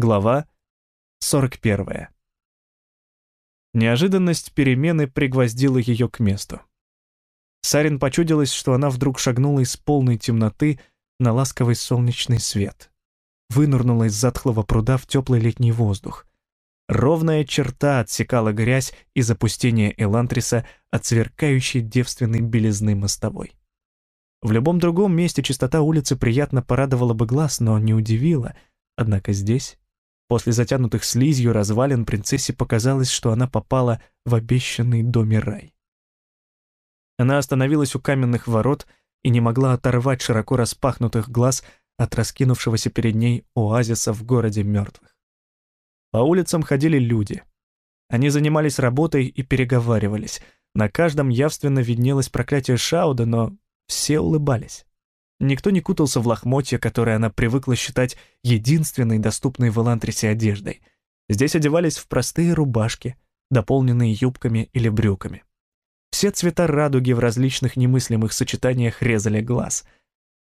Глава 41. Неожиданность перемены пригвоздила ее к месту. Сарин почудилось, что она вдруг шагнула из полной темноты на ласковый солнечный свет. Вынырнула из затхлого пруда в теплый летний воздух. Ровная черта отсекала грязь и запустение Элантриса от сверкающей девственной белизны мостовой. В любом другом месте чистота улицы приятно порадовала бы глаз, но не удивила — Однако здесь, после затянутых слизью развалин, принцессе показалось, что она попала в обещанный доме рай. Она остановилась у каменных ворот и не могла оторвать широко распахнутых глаз от раскинувшегося перед ней оазиса в городе мертвых. По улицам ходили люди. Они занимались работой и переговаривались. На каждом явственно виднелось проклятие Шауда, но все улыбались. Никто не кутался в лохмотья, которые она привыкла считать единственной доступной в Элантрисе одеждой. Здесь одевались в простые рубашки, дополненные юбками или брюками. Все цвета радуги в различных немыслимых сочетаниях резали глаз.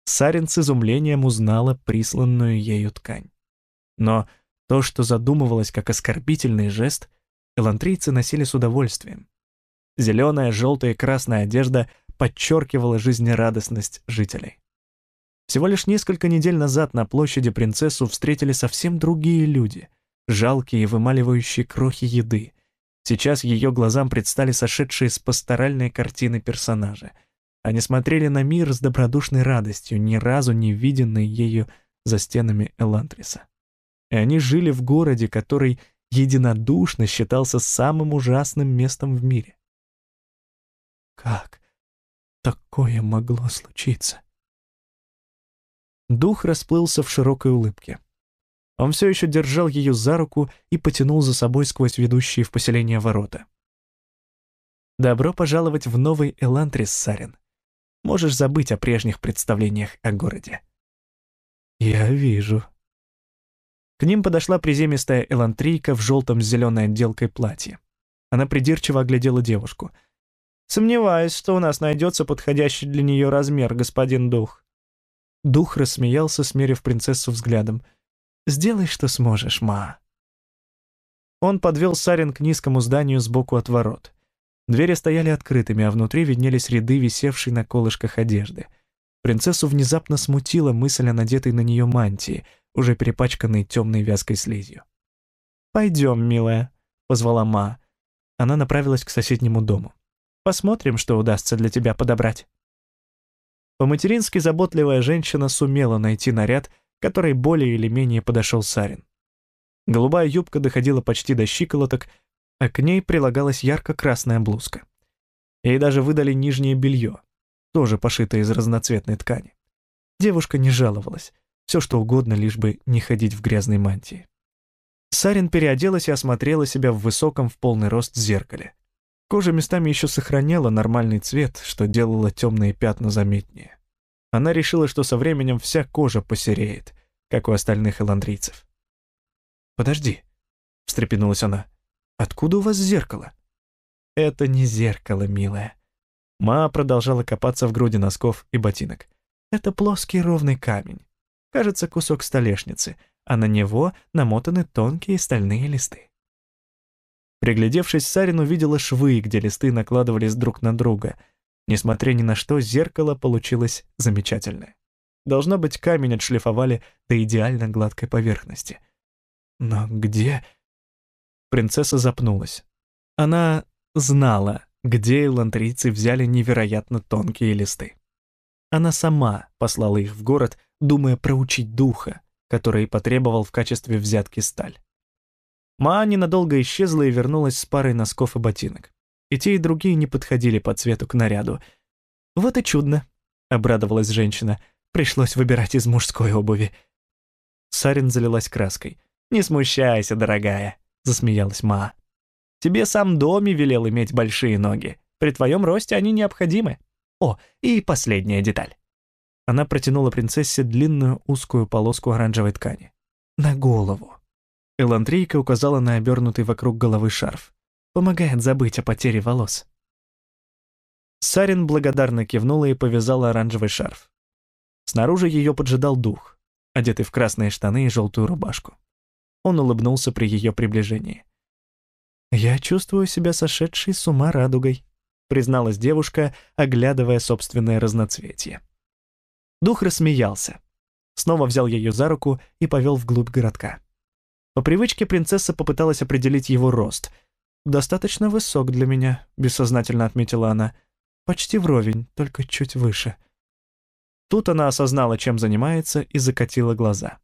Сарин с изумлением узнала присланную ею ткань. Но то, что задумывалось как оскорбительный жест, элантрийцы носили с удовольствием. Зеленая, желтая и красная одежда подчеркивала жизнерадостность жителей. Всего лишь несколько недель назад на площади принцессу встретили совсем другие люди, жалкие и вымаливающие крохи еды. Сейчас ее глазам предстали сошедшие с пасторальной картины персонажи. Они смотрели на мир с добродушной радостью, ни разу не виденной ею за стенами Элантриса. И они жили в городе, который единодушно считался самым ужасным местом в мире. Как такое могло случиться? Дух расплылся в широкой улыбке. Он все еще держал ее за руку и потянул за собой сквозь ведущие в поселение ворота. «Добро пожаловать в новый Элантрис, Сарин. Можешь забыть о прежних представлениях о городе». «Я вижу». К ним подошла приземистая элантрийка в желтом с зеленой отделкой платье. Она придирчиво оглядела девушку. «Сомневаюсь, что у нас найдется подходящий для нее размер, господин дух». Дух рассмеялся, смерив принцессу взглядом. «Сделай, что сможешь, ма». Он подвел Сарин к низкому зданию сбоку от ворот. Двери стояли открытыми, а внутри виднелись ряды, висевшей на колышках одежды. Принцессу внезапно смутила мысль о надетой на нее мантии, уже перепачканной темной вязкой слизью. «Пойдем, милая», — позвала Ма. Она направилась к соседнему дому. «Посмотрим, что удастся для тебя подобрать». По-матерински заботливая женщина сумела найти наряд, который более или менее подошел Сарин. Голубая юбка доходила почти до щиколоток, а к ней прилагалась ярко-красная блузка. Ей даже выдали нижнее белье, тоже пошитое из разноцветной ткани. Девушка не жаловалась, все что угодно, лишь бы не ходить в грязной мантии. Сарин переоделась и осмотрела себя в высоком в полный рост зеркале. Кожа местами еще сохраняла нормальный цвет, что делало темные пятна заметнее. Она решила, что со временем вся кожа посереет, как у остальных эландрийцев. «Подожди», — встрепенулась она, — «откуда у вас зеркало?» «Это не зеркало, милая». Ма продолжала копаться в груди носков и ботинок. «Это плоский ровный камень. Кажется, кусок столешницы, а на него намотаны тонкие стальные листы. Приглядевшись, Сарин увидела швы, где листы накладывались друг на друга. Несмотря ни на что, зеркало получилось замечательное. Должно быть, камень отшлифовали до идеально гладкой поверхности. Но где... Принцесса запнулась. Она знала, где элантрийцы взяли невероятно тонкие листы. Она сама послала их в город, думая проучить духа, который потребовал в качестве взятки сталь. Ма ненадолго исчезла и вернулась с парой носков и ботинок. И те, и другие не подходили по цвету к наряду. «Вот и чудно», — обрадовалась женщина. «Пришлось выбирать из мужской обуви». Сарин залилась краской. «Не смущайся, дорогая», — засмеялась Ма. «Тебе сам Доми велел иметь большие ноги. При твоем росте они необходимы. О, и последняя деталь». Она протянула принцессе длинную узкую полоску оранжевой ткани. «На голову». Эландрийка указала на обернутый вокруг головы шарф. «Помогает забыть о потере волос». Сарин благодарно кивнула и повязала оранжевый шарф. Снаружи ее поджидал дух, одетый в красные штаны и желтую рубашку. Он улыбнулся при ее приближении. «Я чувствую себя сошедшей с ума радугой», призналась девушка, оглядывая собственное разноцветие. Дух рассмеялся. Снова взял ее за руку и повел вглубь городка. По привычке принцесса попыталась определить его рост. «Достаточно высок для меня», — бессознательно отметила она. «Почти вровень, только чуть выше». Тут она осознала, чем занимается, и закатила глаза.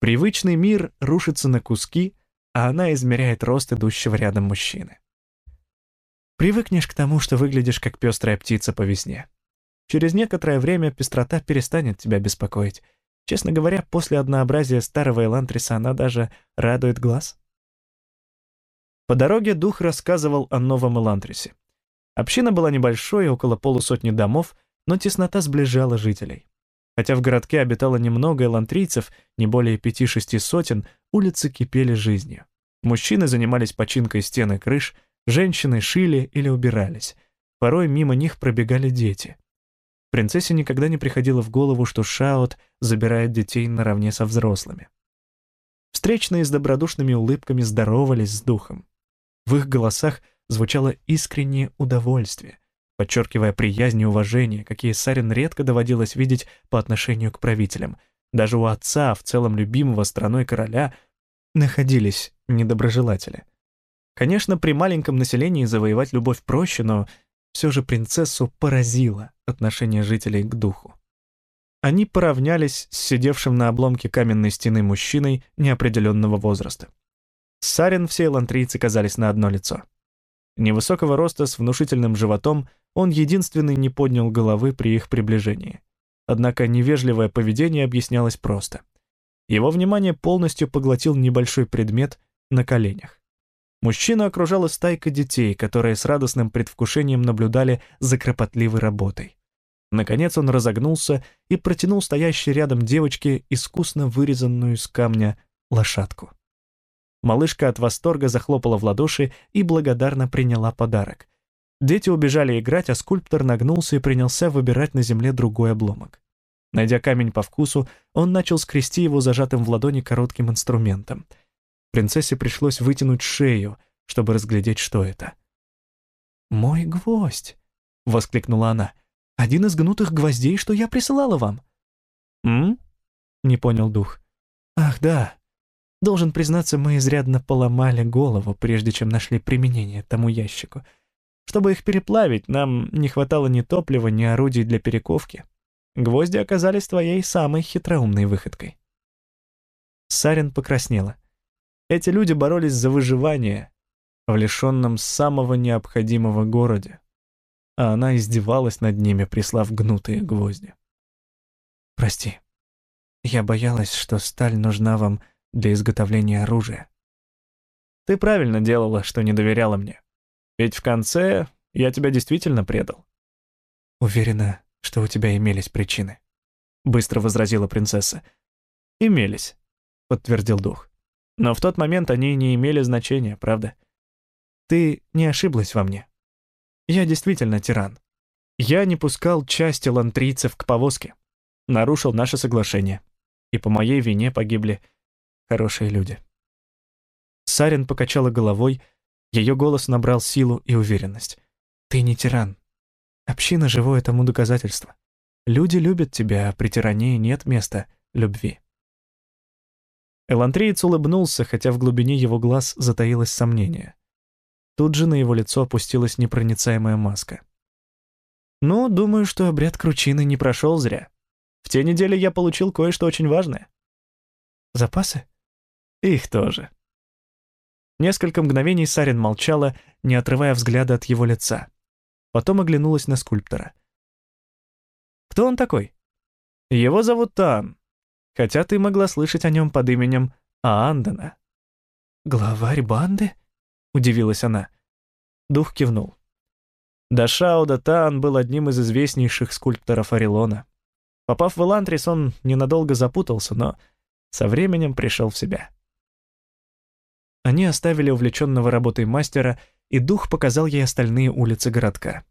Привычный мир рушится на куски, а она измеряет рост идущего рядом мужчины. Привыкнешь к тому, что выглядишь как пестрая птица по весне. Через некоторое время пестрота перестанет тебя беспокоить. Честно говоря, после однообразия старого Элантриса она даже радует глаз. По дороге дух рассказывал о новом Элантрисе. Община была небольшой, около полусотни домов, но теснота сближала жителей. Хотя в городке обитало немного элантрийцев, не более пяти-шести сотен, улицы кипели жизнью. Мужчины занимались починкой стен и крыш, женщины шили или убирались. Порой мимо них пробегали дети. Принцессе никогда не приходило в голову, что Шаут забирает детей наравне со взрослыми. Встречные с добродушными улыбками здоровались с духом. В их голосах звучало искреннее удовольствие — подчеркивая приязнь и уважение, какие Сарин редко доводилось видеть по отношению к правителям. Даже у отца, в целом любимого страной короля, находились недоброжелатели. Конечно, при маленьком населении завоевать любовь проще, но все же принцессу поразило отношение жителей к духу. Они поравнялись с сидевшим на обломке каменной стены мужчиной неопределенного возраста. Сарин все элантрийцы казались на одно лицо. Невысокого роста с внушительным животом, он единственный не поднял головы при их приближении. Однако невежливое поведение объяснялось просто. Его внимание полностью поглотил небольшой предмет на коленях. Мужчину окружала стайка детей, которые с радостным предвкушением наблюдали за кропотливой работой. Наконец он разогнулся и протянул стоящей рядом девочке искусно вырезанную из камня лошадку. Малышка от восторга захлопала в ладоши и благодарно приняла подарок. Дети убежали играть, а скульптор нагнулся и принялся выбирать на земле другой обломок. Найдя камень по вкусу, он начал скрести его зажатым в ладони коротким инструментом. Принцессе пришлось вытянуть шею, чтобы разглядеть, что это. «Мой гвоздь!» — воскликнула она. «Один из гнутых гвоздей, что я присылала вам». «М?» — не понял дух. «Ах, да. Должен признаться, мы изрядно поломали голову, прежде чем нашли применение тому ящику. Чтобы их переплавить, нам не хватало ни топлива, ни орудий для перековки. Гвозди оказались твоей самой хитроумной выходкой. Сарин покраснела. Эти люди боролись за выживание в лишенном самого необходимого городе, а она издевалась над ними, прислав гнутые гвозди. «Прости, я боялась, что сталь нужна вам для изготовления оружия. Ты правильно делала, что не доверяла мне. Ведь в конце я тебя действительно предал. Уверена, что у тебя имелись причины. Быстро возразила принцесса. Имелись, подтвердил дух. Но в тот момент они не имели значения, правда? Ты не ошиблась во мне. Я действительно тиран. Я не пускал части лантрийцев к повозке. Нарушил наше соглашение. И по моей вине погибли хорошие люди. Сарин покачала головой, ее голос набрал силу и уверенность. «Ты не тиран. Община — живое тому доказательство. Люди любят тебя, а при тирании нет места любви». Элантриец улыбнулся, хотя в глубине его глаз затаилось сомнение. Тут же на его лицо опустилась непроницаемая маска. «Ну, думаю, что обряд кручины не прошел зря. В те недели я получил кое-что очень важное». «Запасы?» Их тоже. Несколько мгновений Сарин молчала, не отрывая взгляда от его лица. Потом оглянулась на скульптора. «Кто он такой?» «Его зовут Тан, хотя ты могла слышать о нем под именем Аандена». «Главарь банды?» — удивилась она. Дух кивнул. Дашауда Таан был одним из известнейших скульпторов Орелона. Попав в Элантрис, он ненадолго запутался, но со временем пришел в себя. Они оставили увлеченного работой мастера, и дух показал ей остальные улицы городка.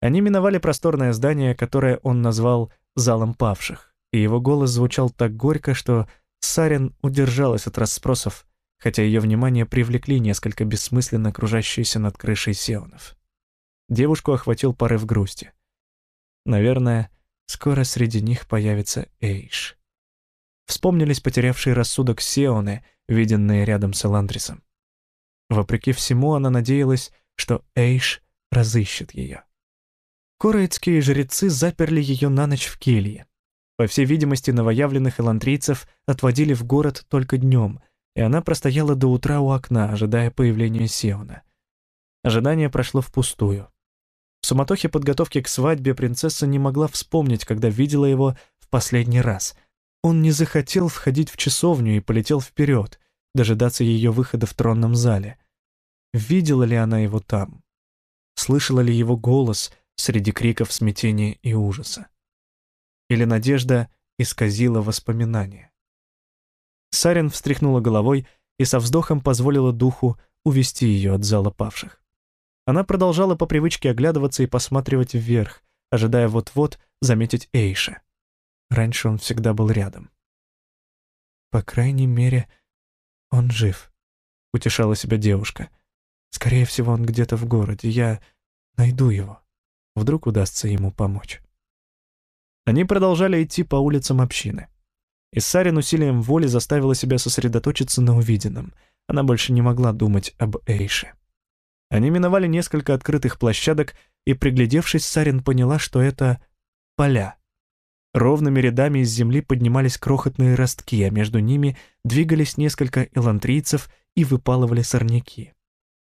Они миновали просторное здание, которое он назвал «залом павших», и его голос звучал так горько, что Сарин удержалась от расспросов, хотя ее внимание привлекли несколько бессмысленно окружающиеся над крышей сеонов. Девушку охватил порыв грусти. Наверное, скоро среди них появится Эйш. Вспомнились потерявшие рассудок сеоны, виденные рядом с Эландрисом. Вопреки всему, она надеялась, что Эйш разыщет ее. Короицкие жрецы заперли ее на ночь в келье. По всей видимости, новоявленных элантрийцев отводили в город только днем, и она простояла до утра у окна, ожидая появления Сеона. Ожидание прошло впустую. В суматохе подготовки к свадьбе принцесса не могла вспомнить, когда видела его в последний раз. Он не захотел входить в часовню и полетел вперед, дожидаться ее выхода в тронном зале. Видела ли она его там? Слышала ли его голос среди криков смятения и ужаса? Или надежда исказила воспоминания? Сарин встряхнула головой и со вздохом позволила духу увести ее от зала павших. Она продолжала по привычке оглядываться и посматривать вверх, ожидая вот-вот заметить Эйша. Раньше он всегда был рядом. «По крайней мере, он жив», — утешала себя девушка. «Скорее всего, он где-то в городе. Я найду его». Вдруг удастся ему помочь. Они продолжали идти по улицам общины. Иссарин усилием воли заставила себя сосредоточиться на увиденном. Она больше не могла думать об Эйше. Они миновали несколько открытых площадок, и, приглядевшись, Сарин поняла, что это поля. Ровными рядами из земли поднимались крохотные ростки, а между ними двигались несколько элантрийцев и выпалывали сорняки.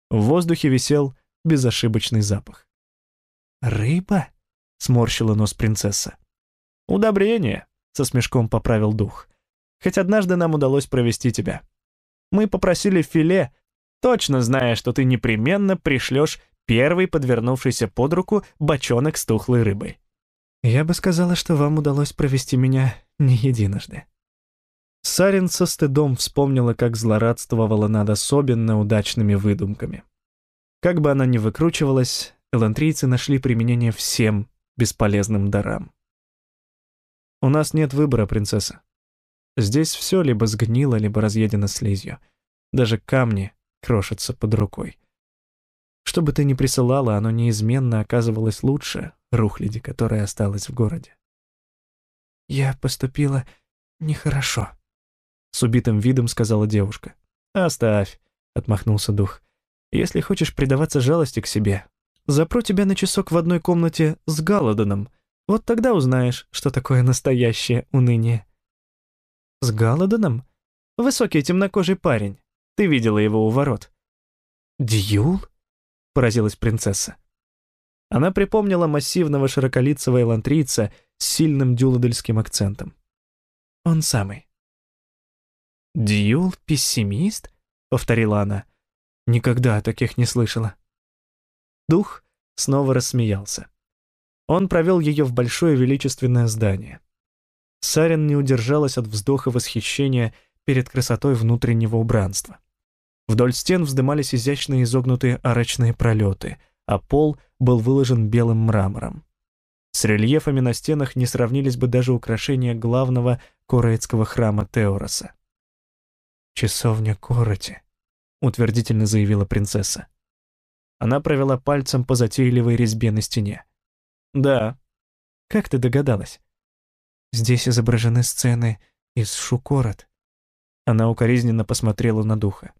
В воздухе висел безошибочный запах. «Рыба?» — сморщила нос принцесса. «Удобрение», — со смешком поправил дух. «Хоть однажды нам удалось провести тебя. Мы попросили филе, точно зная, что ты непременно пришлешь первый подвернувшийся под руку бочонок с тухлой рыбой». «Я бы сказала, что вам удалось провести меня не единожды». Сарин со стыдом вспомнила, как злорадствовала над особенно удачными выдумками. Как бы она ни выкручивалась, элантрийцы нашли применение всем бесполезным дарам. «У нас нет выбора, принцесса. Здесь все либо сгнило, либо разъедено слизью. Даже камни крошатся под рукой. Что бы ты ни присылала, оно неизменно оказывалось лучше рухляди, которая осталась в городе. «Я поступила нехорошо», — с убитым видом сказала девушка. «Оставь», — отмахнулся дух. «Если хочешь предаваться жалости к себе, Запру тебя на часок в одной комнате с Галадоном. Вот тогда узнаешь, что такое настоящее уныние». «С Галадоном? Высокий темнокожий парень. Ты видела его у ворот». «Дьюл?» — поразилась принцесса. Она припомнила массивного широколицего элантрийца с сильным дюладельским акцентом. «Он самый». «Дьюл — пессимист?» — повторила она. «Никогда о таких не слышала». Дух снова рассмеялся. Он провел ее в большое величественное здание. Сарин не удержалась от вздоха восхищения перед красотой внутреннего убранства. Вдоль стен вздымались изящные изогнутые арочные пролеты, а пол был выложен белым мрамором. С рельефами на стенах не сравнились бы даже украшения главного короицкого храма Теороса. «Часовня Короти», — утвердительно заявила принцесса. Она провела пальцем по затейливой резьбе на стене. «Да». «Как ты догадалась?» «Здесь изображены сцены из Шукорот». Она укоризненно посмотрела на духа.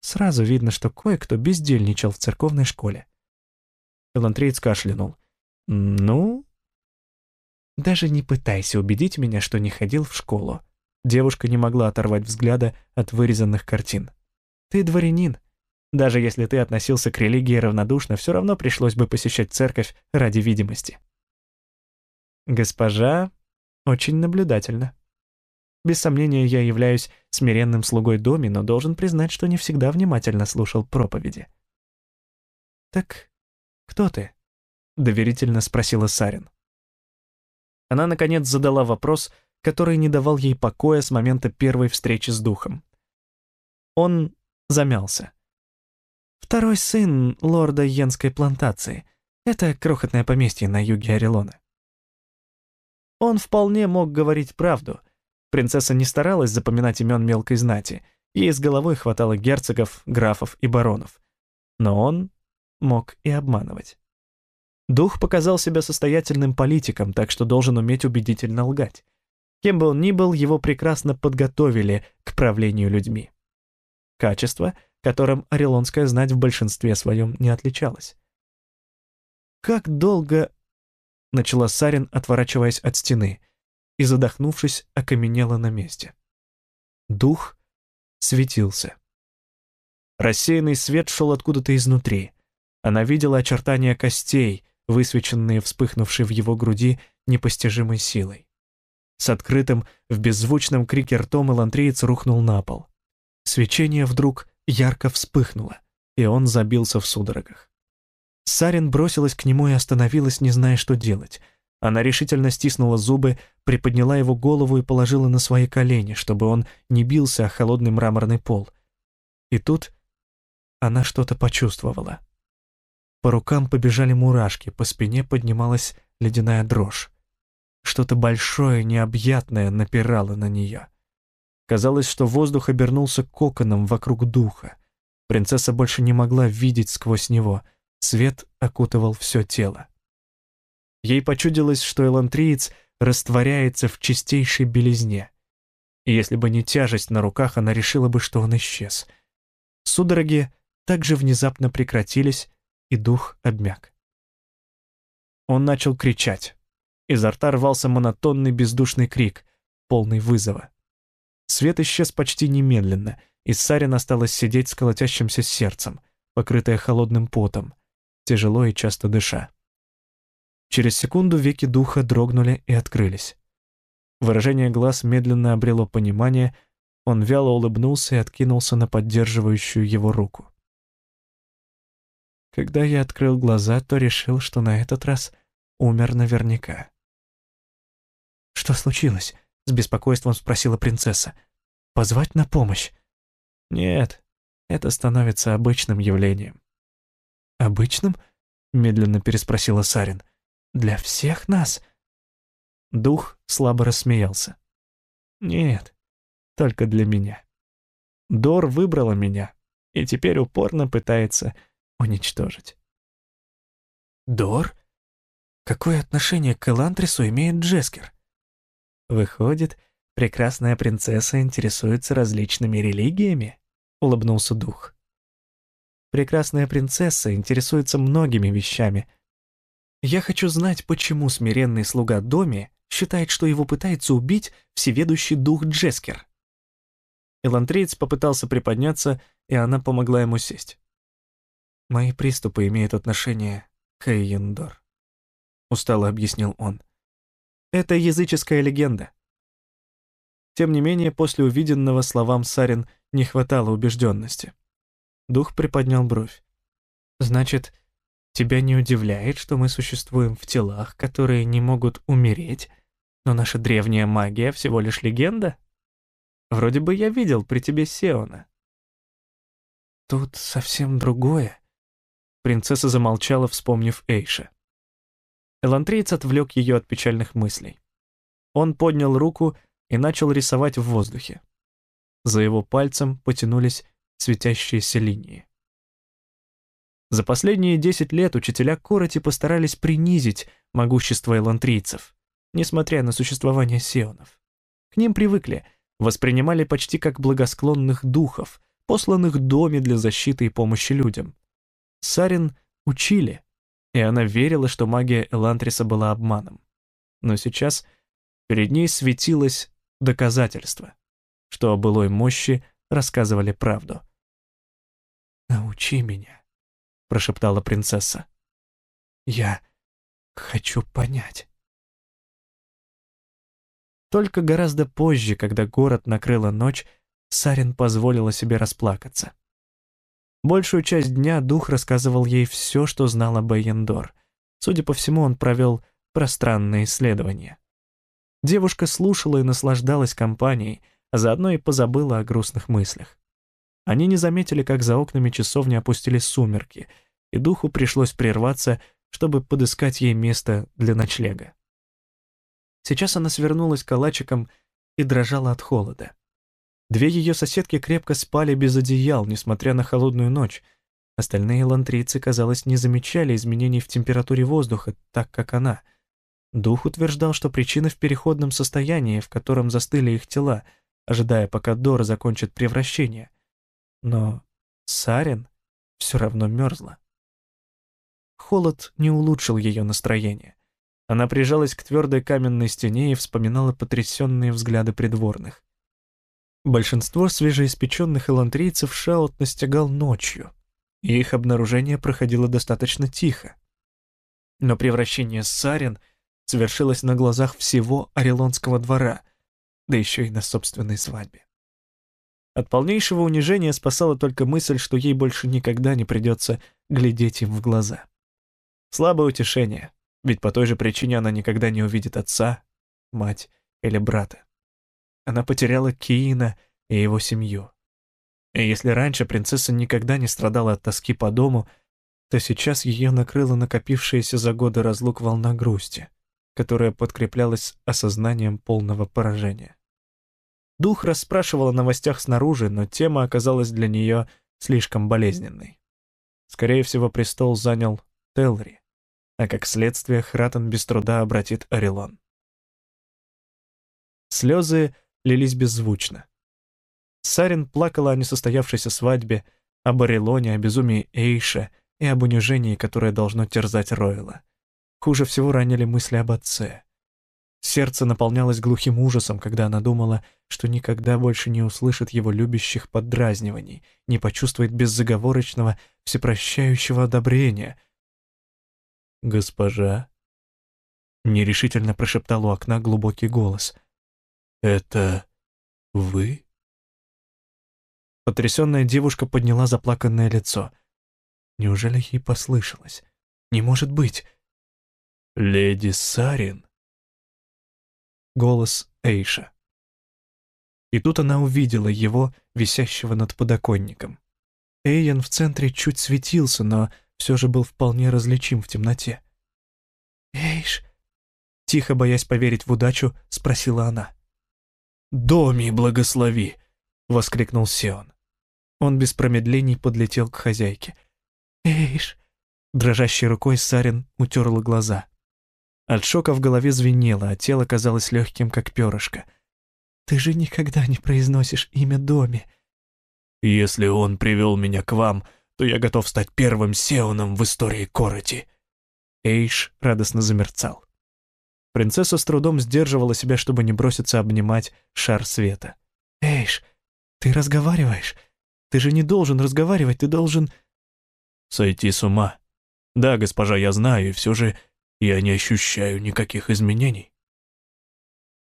Сразу видно, что кое-кто бездельничал в церковной школе. Элантриец кашлянул. «Ну?» «Даже не пытайся убедить меня, что не ходил в школу». Девушка не могла оторвать взгляда от вырезанных картин. «Ты дворянин, даже если ты относился к религии равнодушно, все равно пришлось бы посещать церковь ради видимости. Госпожа очень наблюдательна. Без сомнения, я являюсь смиренным слугой доме, но должен признать, что не всегда внимательно слушал проповеди. «Так кто ты?» — доверительно спросила Сарин. Она, наконец, задала вопрос, который не давал ей покоя с момента первой встречи с духом. Он замялся. Второй сын лорда Йенской плантации. Это крохотное поместье на юге Орелона. Он вполне мог говорить правду. Принцесса не старалась запоминать имен мелкой знати, ей с головой хватало герцогов, графов и баронов. Но он мог и обманывать. Дух показал себя состоятельным политиком, так что должен уметь убедительно лгать. Кем бы он ни был, его прекрасно подготовили к правлению людьми. Качество, которым орелонская знать в большинстве своем не отличалась. «Как долго...» — начала Сарин, отворачиваясь от стены, и, задохнувшись, окаменела на месте. Дух светился. Рассеянный свет шел откуда-то изнутри. Она видела очертания костей, высвеченные вспыхнувшей в его груди непостижимой силой. С открытым, в беззвучном крике ртом Элантриец рухнул на пол. Свечение вдруг ярко вспыхнуло, и он забился в судорогах. Сарин бросилась к нему и остановилась, не зная, что делать. Она решительно стиснула зубы, приподняла его голову и положила на свои колени, чтобы он не бился о холодный мраморный пол. И тут она что-то почувствовала. По рукам побежали мурашки, по спине поднималась ледяная дрожь. Что-то большое, необъятное напирало на нее. Казалось, что воздух обернулся коконом вокруг духа. Принцесса больше не могла видеть сквозь него — Свет окутывал все тело. Ей почудилось, что элантриец растворяется в чистейшей белизне. И если бы не тяжесть на руках, она решила бы, что он исчез. Судороги также внезапно прекратились, и дух обмяк. Он начал кричать. Изо рта рвался монотонный бездушный крик, полный вызова. Свет исчез почти немедленно, и Сарин осталась сидеть с колотящимся сердцем, покрытая холодным потом, тяжело и часто дыша. Через секунду веки духа дрогнули и открылись. Выражение глаз медленно обрело понимание, он вяло улыбнулся и откинулся на поддерживающую его руку. Когда я открыл глаза, то решил, что на этот раз умер наверняка. «Что случилось?» — с беспокойством спросила принцесса. «Позвать на помощь?» «Нет, это становится обычным явлением. «Обычным?» — медленно переспросила Сарин. «Для всех нас?» Дух слабо рассмеялся. «Нет, только для меня. Дор выбрала меня и теперь упорно пытается уничтожить». «Дор? Какое отношение к Элантрису имеет Джескер?» «Выходит, прекрасная принцесса интересуется различными религиями?» — улыбнулся дух. Прекрасная принцесса интересуется многими вещами. Я хочу знать, почему смиренный слуга Доми считает, что его пытается убить всеведущий дух Джескер. Элантреец попытался приподняться, и она помогла ему сесть. «Мои приступы имеют отношение к Эйендор», — устало объяснил он. «Это языческая легенда». Тем не менее, после увиденного словам Сарин не хватало убежденности. Дух приподнял бровь. «Значит, тебя не удивляет, что мы существуем в телах, которые не могут умереть, но наша древняя магия всего лишь легенда? Вроде бы я видел при тебе Сеона». «Тут совсем другое», — принцесса замолчала, вспомнив Эйша. Элантриец отвлек ее от печальных мыслей. Он поднял руку и начал рисовать в воздухе. За его пальцем потянулись светящиеся линии. За последние 10 лет учителя Короти постарались принизить могущество элантрийцев, несмотря на существование сеонов. К ним привыкли, воспринимали почти как благосклонных духов, посланных доме для защиты и помощи людям. Сарин учили, и она верила, что магия Элантриса была обманом. Но сейчас перед ней светилось доказательство, что о былой мощи рассказывали правду. «Научи меня», — прошептала принцесса. «Я хочу понять». Только гораздо позже, когда город накрыла ночь, Сарин позволила себе расплакаться. Большую часть дня дух рассказывал ей все, что знал об Эйендор. Судя по всему, он провел пространное исследование. Девушка слушала и наслаждалась компанией, а заодно и позабыла о грустных мыслях. Они не заметили, как за окнами часовни опустились сумерки, и духу пришлось прерваться, чтобы подыскать ей место для ночлега. Сейчас она свернулась калачиком и дрожала от холода. Две ее соседки крепко спали без одеял, несмотря на холодную ночь. Остальные лантрийцы, казалось, не замечали изменений в температуре воздуха, так как она. Дух утверждал, что причина в переходном состоянии, в котором застыли их тела, ожидая, пока Дора закончит превращение. Но Сарин все равно мерзла. Холод не улучшил ее настроение. Она прижалась к твердой каменной стене и вспоминала потрясенные взгляды придворных. Большинство свежеиспеченных элантрийцев Шаут настигал ночью, и их обнаружение проходило достаточно тихо. Но превращение Сарин совершилось на глазах всего Орелонского двора, да еще и на собственной свадьбе. От полнейшего унижения спасала только мысль, что ей больше никогда не придется глядеть им в глаза. Слабое утешение, ведь по той же причине она никогда не увидит отца, мать или брата. Она потеряла Киина и его семью. И если раньше принцесса никогда не страдала от тоски по дому, то сейчас ее накрыла накопившаяся за годы разлук волна грусти, которая подкреплялась осознанием полного поражения. Дух расспрашивал о новостях снаружи, но тема оказалась для нее слишком болезненной. Скорее всего, престол занял Телри, а как следствие Хратен без труда обратит Орелон. Слезы лились беззвучно. Сарин плакала о несостоявшейся свадьбе, об Орелоне, о безумии Эйша и об унижении, которое должно терзать Ройла. Хуже всего ранили мысли об отце. Сердце наполнялось глухим ужасом, когда она думала, что никогда больше не услышит его любящих поддразниваний, не почувствует беззаговорочного, всепрощающего одобрения. «Госпожа?» — нерешительно прошептал у окна глубокий голос. «Это вы?» Потрясенная девушка подняла заплаканное лицо. Неужели ей послышалось? Не может быть. «Леди Сарин?» Голос Эйша. И тут она увидела его, висящего над подоконником. Эйен в центре чуть светился, но все же был вполне различим в темноте. «Эйш?» Тихо, боясь поверить в удачу, спросила она. «Доми благослови!» — воскликнул Сион. Он без промедлений подлетел к хозяйке. «Эйш!» Дрожащей рукой Сарин утерла глаза. От шока в голове звенело, а тело казалось легким, как перышко. «Ты же никогда не произносишь имя Доми!» «Если он привел меня к вам, то я готов стать первым Сеоном в истории Короти!» Эйш радостно замерцал. Принцесса с трудом сдерживала себя, чтобы не броситься обнимать шар света. «Эйш, ты разговариваешь? Ты же не должен разговаривать, ты должен...» «Сойти с ума. Да, госпожа, я знаю, и все же я не ощущаю никаких изменений».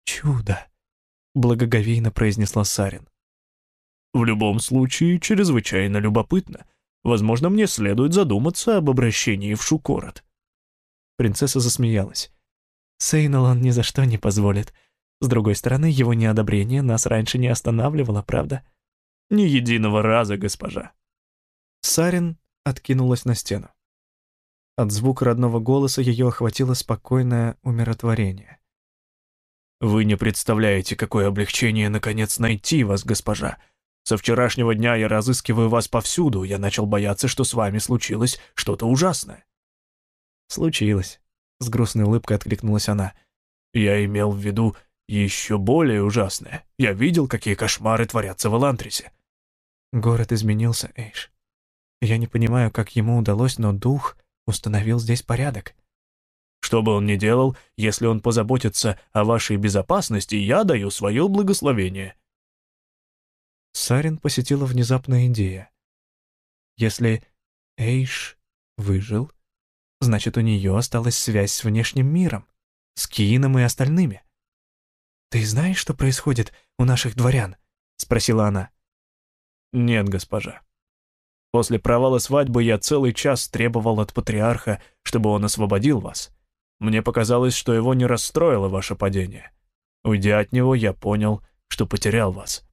«Чудо», — благоговейно произнесла Сарин. «В любом случае, чрезвычайно любопытно. Возможно, мне следует задуматься об обращении в Шукород». Принцесса засмеялась. Сейналан ни за что не позволит. С другой стороны, его неодобрение нас раньше не останавливало, правда? Ни единого раза, госпожа. Сарин откинулась на стену. От звука родного голоса ее охватило спокойное умиротворение. «Вы не представляете, какое облегчение, наконец, найти вас, госпожа. Со вчерашнего дня я разыскиваю вас повсюду, я начал бояться, что с вами случилось что-то ужасное». «Случилось», с грустной улыбкой откликнулась она. «Я имел в виду еще более ужасное. Я видел, какие кошмары творятся в Элантрисе». Город изменился, Эйш. Я не понимаю, как ему удалось, но дух установил здесь порядок. Что бы он ни делал, если он позаботится о вашей безопасности, я даю свое благословение. Сарин посетила внезапная идея. Если Эйш выжил, Значит, у нее осталась связь с внешним миром, с Киином и остальными. «Ты знаешь, что происходит у наших дворян?» — спросила она. «Нет, госпожа. После провала свадьбы я целый час требовал от патриарха, чтобы он освободил вас. Мне показалось, что его не расстроило ваше падение. Уйдя от него, я понял, что потерял вас.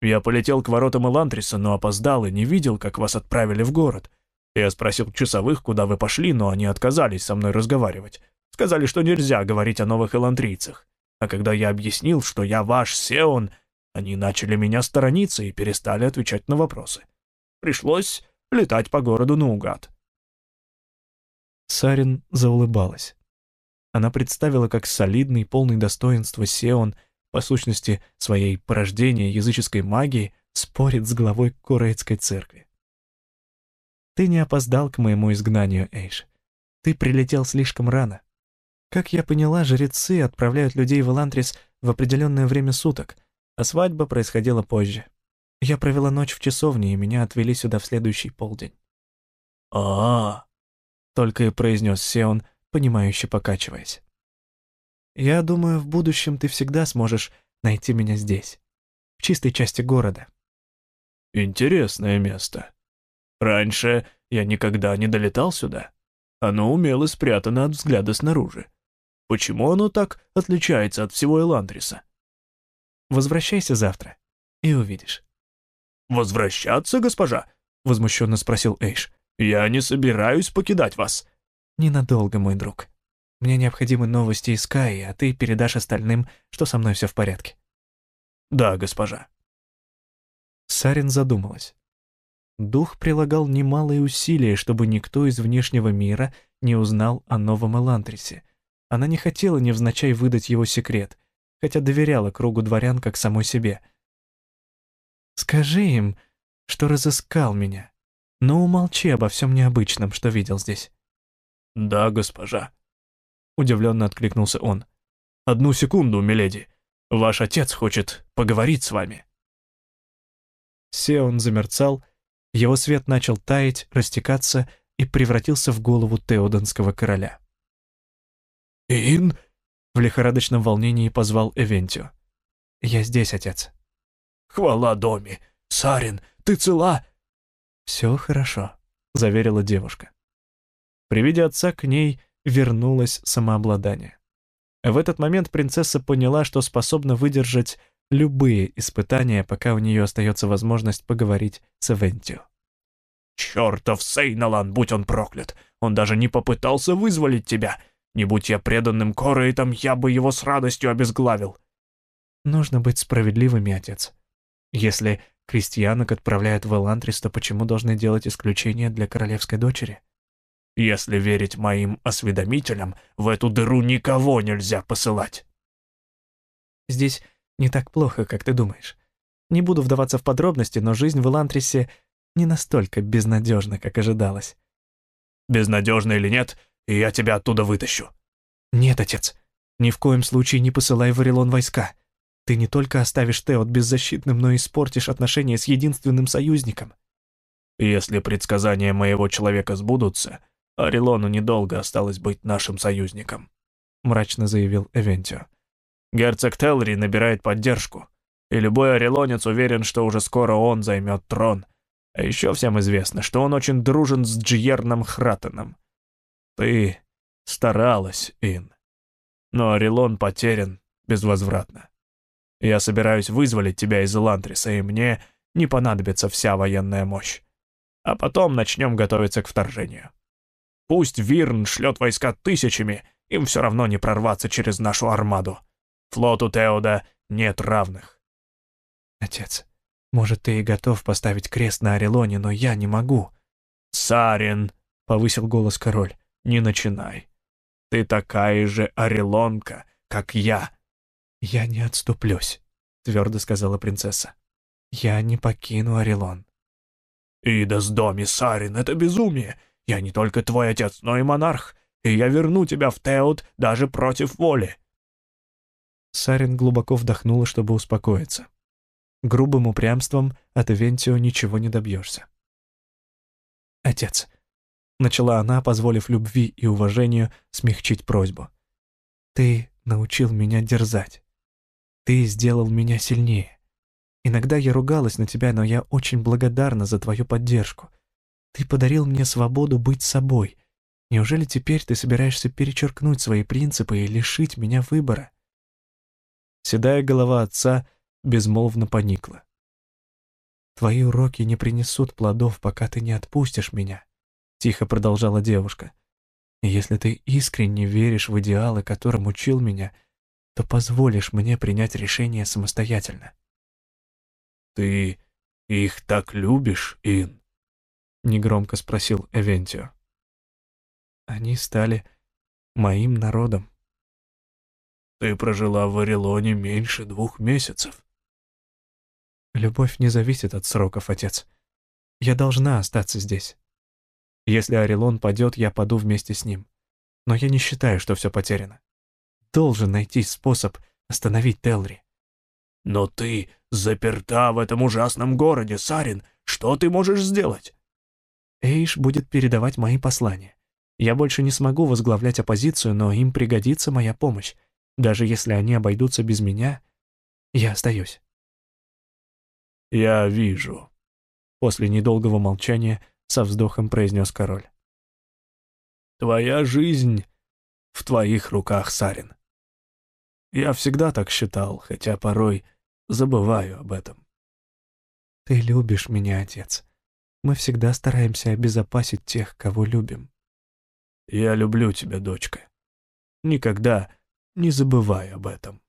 Я полетел к воротам Элантриса, но опоздал и не видел, как вас отправили в город. Я спросил часовых, куда вы пошли, но они отказались со мной разговаривать. Сказали, что нельзя говорить о новых элантрийцах. А когда я объяснил, что я ваш Сеон, они начали меня сторониться и перестали отвечать на вопросы. Пришлось летать по городу наугад. Сарин заулыбалась. Она представила, как солидный, полный достоинства Сеон, по сущности своей порождения языческой магии, спорит с главой Курейтской церкви. «Ты не опоздал к моему изгнанию, Эйш. Ты прилетел слишком рано. Как я поняла, жрецы отправляют людей в Элантрис в определенное время суток, а свадьба происходила позже. Я провела ночь в часовне, и меня отвели сюда в следующий полдень. а, -а, -а только и произнес Сеон, понимающе покачиваясь. «Я думаю, в будущем ты всегда сможешь найти меня здесь, в чистой части города». «Интересное место. Раньше я никогда не долетал сюда. Оно умело спрятано от взгляда снаружи. Почему оно так отличается от всего Эландриса?» «Возвращайся завтра, и увидишь». «Возвращаться, госпожа?» — возмущенно спросил Эйш. «Я не собираюсь покидать вас». «Ненадолго, мой друг. Мне необходимы новости из Каи, а ты передашь остальным, что со мной все в порядке». «Да, госпожа». Сарин задумалась. Дух прилагал немалые усилия, чтобы никто из внешнего мира не узнал о новом Элантрисе. Она не хотела невзначай выдать его секрет, хотя доверяла кругу дворян как самой себе. «Скажи им, что разыскал меня», но умолчи обо всем необычном, что видел здесь». «Да, госпожа», — удивленно откликнулся он. «Одну секунду, миледи. Ваш отец хочет поговорить с вами». Сеон замерцал, его свет начал таять, растекаться и превратился в голову Теоденского короля. «Ин?» — в лихорадочном волнении позвал Эвентио. «Я здесь, отец». «Хвала доме! Сарин, ты цела?» «Все хорошо», — заверила девушка. При виде отца к ней вернулось самообладание. В этот момент принцесса поняла, что способна выдержать любые испытания, пока у нее остается возможность поговорить с Эвентио. «Чертов Сейналан, будь он проклят! Он даже не попытался вызволить тебя! Не будь я преданным Корейтом, я бы его с радостью обезглавил!» «Нужно быть справедливыми, отец. Если Крестьянок отправляют в Элантрис, то почему должны делать исключение для королевской дочери? Если верить моим осведомителям, в эту дыру никого нельзя посылать. Здесь не так плохо, как ты думаешь. Не буду вдаваться в подробности, но жизнь в Элантрисе не настолько безнадежна, как ожидалось. Безнадежна или нет, я тебя оттуда вытащу. Нет, отец, ни в коем случае не посылай в Орелон войска. Ты не только оставишь Теот беззащитным, но и испортишь отношения с единственным союзником. Если предсказания моего человека сбудутся, Орелону недолго осталось быть нашим союзником», — мрачно заявил Эвентио. «Герцог Телри набирает поддержку, и любой орелонец уверен, что уже скоро он займет трон. А еще всем известно, что он очень дружен с Джиерном Хратеном. Ты старалась, Ин, но Орелон потерян безвозвратно. Я собираюсь вызволить тебя из Элантриса, и мне не понадобится вся военная мощь. А потом начнем готовиться к вторжению. Пусть Вирн шлет войска тысячами, им все равно не прорваться через нашу армаду. Флоту Теода нет равных. Отец, может, ты и готов поставить крест на Орелоне, но я не могу. Сарин, — повысил голос король, — не начинай. Ты такая же Орелонка, как я. «Я не отступлюсь», — твердо сказала принцесса. «Я не покину Орелон». «Идас доми, Сарин, это безумие! Я не только твой отец, но и монарх, и я верну тебя в Теут даже против воли!» Сарин глубоко вдохнула, чтобы успокоиться. Грубым упрямством от Эвентио ничего не добьешься. «Отец», — начала она, позволив любви и уважению смягчить просьбу, — «ты научил меня дерзать. Ты сделал меня сильнее. Иногда я ругалась на тебя, но я очень благодарна за твою поддержку. Ты подарил мне свободу быть собой. Неужели теперь ты собираешься перечеркнуть свои принципы и лишить меня выбора?» Седая голова отца безмолвно поникла. «Твои уроки не принесут плодов, пока ты не отпустишь меня», — тихо продолжала девушка. «Если ты искренне веришь в идеалы, которым учил меня, — то позволишь мне принять решение самостоятельно. «Ты их так любишь, Ин?» — негромко спросил Эвентио. «Они стали моим народом». «Ты прожила в Орелоне меньше двух месяцев». «Любовь не зависит от сроков, отец. Я должна остаться здесь. Если Орелон падет, я паду вместе с ним. Но я не считаю, что все потеряно. Должен найти способ остановить Телри. «Но ты заперта в этом ужасном городе, Сарин. Что ты можешь сделать?» Эйш будет передавать мои послания. Я больше не смогу возглавлять оппозицию, но им пригодится моя помощь. Даже если они обойдутся без меня, я остаюсь. «Я вижу», — после недолгого молчания со вздохом произнес король. «Твоя жизнь в твоих руках, Сарин. Я всегда так считал, хотя порой забываю об этом. Ты любишь меня, отец. Мы всегда стараемся обезопасить тех, кого любим. Я люблю тебя, дочка. Никогда не забывай об этом.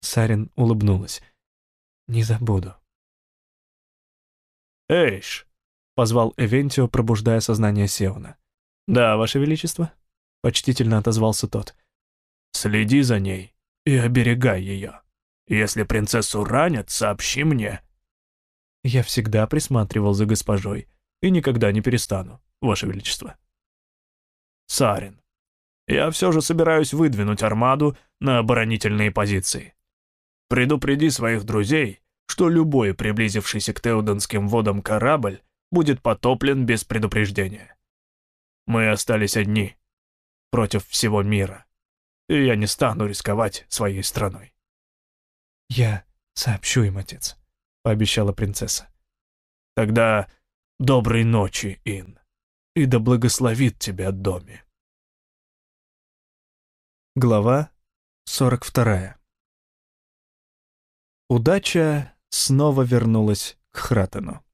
Сарин улыбнулась. Не забуду. Эйш, позвал Эвентио, пробуждая сознание Сеуна. Да, ваше величество, почтительно отозвался тот. Следи за ней и оберегай ее. Если принцессу ранят, сообщи мне». «Я всегда присматривал за госпожой и никогда не перестану, Ваше Величество». «Сарин, я все же собираюсь выдвинуть армаду на оборонительные позиции. Предупреди своих друзей, что любой приблизившийся к Теуденским водам корабль будет потоплен без предупреждения. Мы остались одни против всего мира, и я не стану рисковать своей страной. «Я сообщу им, отец», — пообещала принцесса. «Тогда доброй ночи, Ин, и да благословит тебя доме». Глава 42 Удача снова вернулась к Хратену.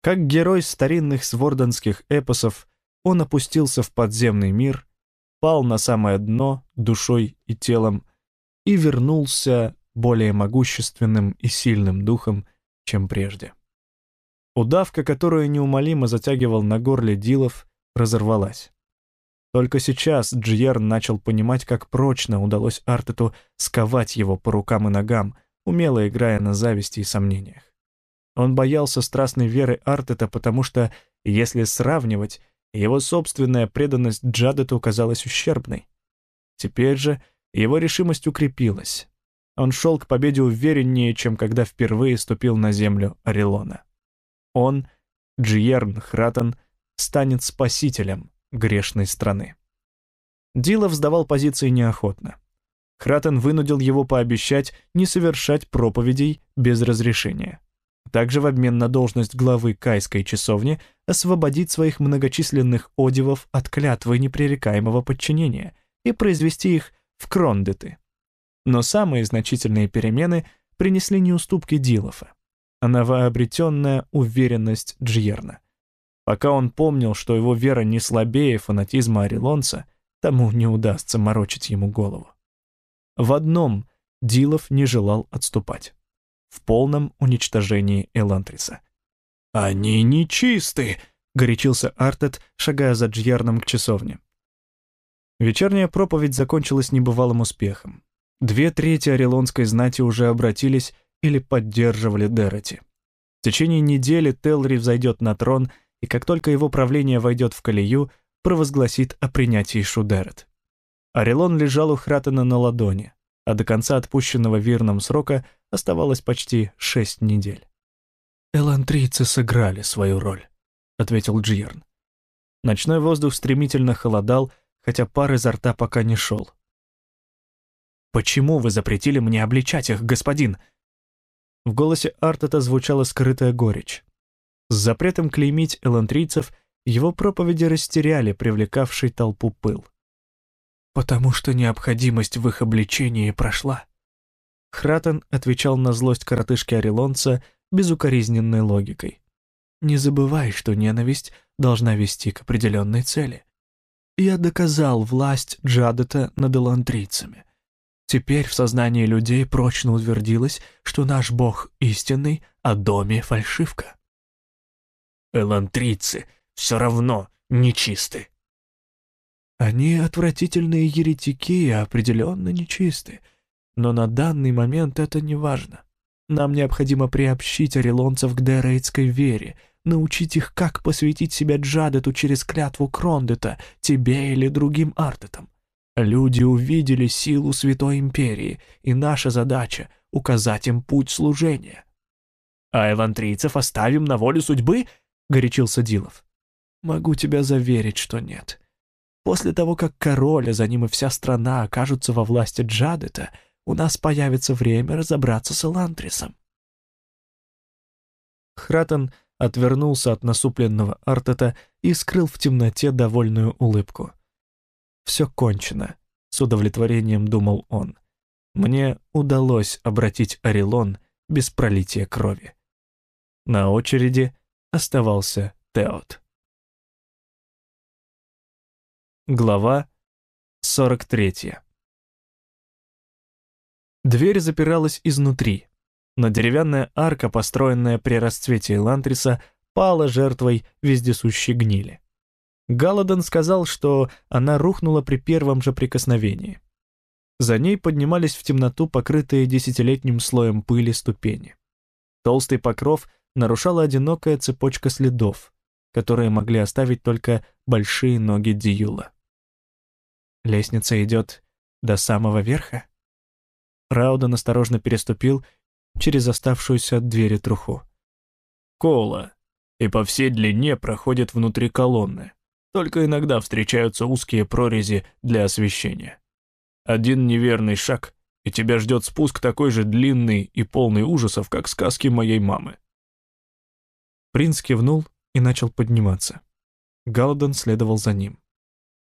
Как герой старинных сворденских эпосов, он опустился в подземный мир, пал на самое дно душой и телом и вернулся более могущественным и сильным духом, чем прежде. Удавка, которую неумолимо затягивал на горле Дилов, разорвалась. Только сейчас Джиер начал понимать, как прочно удалось Артету сковать его по рукам и ногам, умело играя на зависти и сомнениях. Он боялся страстной веры Артета, потому что, если сравнивать, его собственная преданность Джадету казалась ущербной. Теперь же его решимость укрепилась. Он шел к победе увереннее, чем когда впервые ступил на землю Орелона. Он, Джиерн Хратен, станет спасителем грешной страны. Дилов сдавал позиции неохотно. Хратен вынудил его пообещать не совершать проповедей без разрешения. Также в обмен на должность главы Кайской часовни освободить своих многочисленных одивов от клятвы непререкаемого подчинения и произвести их в крондеты. Но самые значительные перемены принесли не уступки Дилофа, а новообретенная уверенность Джьерна. Пока он помнил, что его вера не слабее фанатизма Орелонца, тому не удастся морочить ему голову. В одном Дилов не желал отступать — в полном уничтожении Элантриса. «Они нечисты!» — горячился Артет, шагая за Джьерном к часовне. Вечерняя проповедь закончилась небывалым успехом. Две трети орелонской знати уже обратились или поддерживали Дероти. В течение недели Телри взойдет на трон, и как только его правление войдет в колею, провозгласит о принятии Шудерет. Орелон лежал у Хратена на ладони, а до конца отпущенного Вирном срока оставалось почти шесть недель. «Элантрийцы сыграли свою роль», — ответил Джиерн. Ночной воздух стремительно холодал, хотя пар изо рта пока не шел. «Почему вы запретили мне обличать их, господин?» В голосе Артета звучала скрытая горечь. С запретом клеймить элантрийцев его проповеди растеряли привлекавший толпу пыл. «Потому что необходимость в их обличении прошла». Хратен отвечал на злость коротышки Орелонца безукоризненной логикой. «Не забывай, что ненависть должна вести к определенной цели. Я доказал власть Джадета над элантрийцами. Теперь в сознании людей прочно утвердилось, что наш бог истинный, а доме фальшивка. Элантрийцы все равно нечисты. Они отвратительные еретики и определенно нечисты. Но на данный момент это не важно. Нам необходимо приобщить орелонцев к дерейтской вере, научить их, как посвятить себя Джадету через клятву Крондета, тебе или другим артетам. Люди увидели силу Святой Империи, и наша задача — указать им путь служения. «А эвантрийцев оставим на волю судьбы?» — горячился Дилов. «Могу тебя заверить, что нет. После того, как король, а за ним и вся страна окажутся во власти Джадета, у нас появится время разобраться с Элантрисом». Хратен отвернулся от насупленного Артета и скрыл в темноте довольную улыбку. «Все кончено», — с удовлетворением думал он. «Мне удалось обратить Орелон без пролития крови». На очереди оставался Теот. Глава 43 Дверь запиралась изнутри, но деревянная арка, построенная при расцвете Элантриса, пала жертвой вездесущей гнили. Галадон сказал, что она рухнула при первом же прикосновении. За ней поднимались в темноту покрытые десятилетним слоем пыли ступени. Толстый покров нарушала одинокая цепочка следов, которые могли оставить только большие ноги Диюла. Лестница идет до самого верха? Рауден осторожно переступил через оставшуюся от двери труху. Кола, и по всей длине проходит внутри колонны. Только иногда встречаются узкие прорези для освещения. Один неверный шаг, и тебя ждет спуск такой же длинный и полный ужасов, как сказки моей мамы. Принц кивнул и начал подниматься. Галден следовал за ним.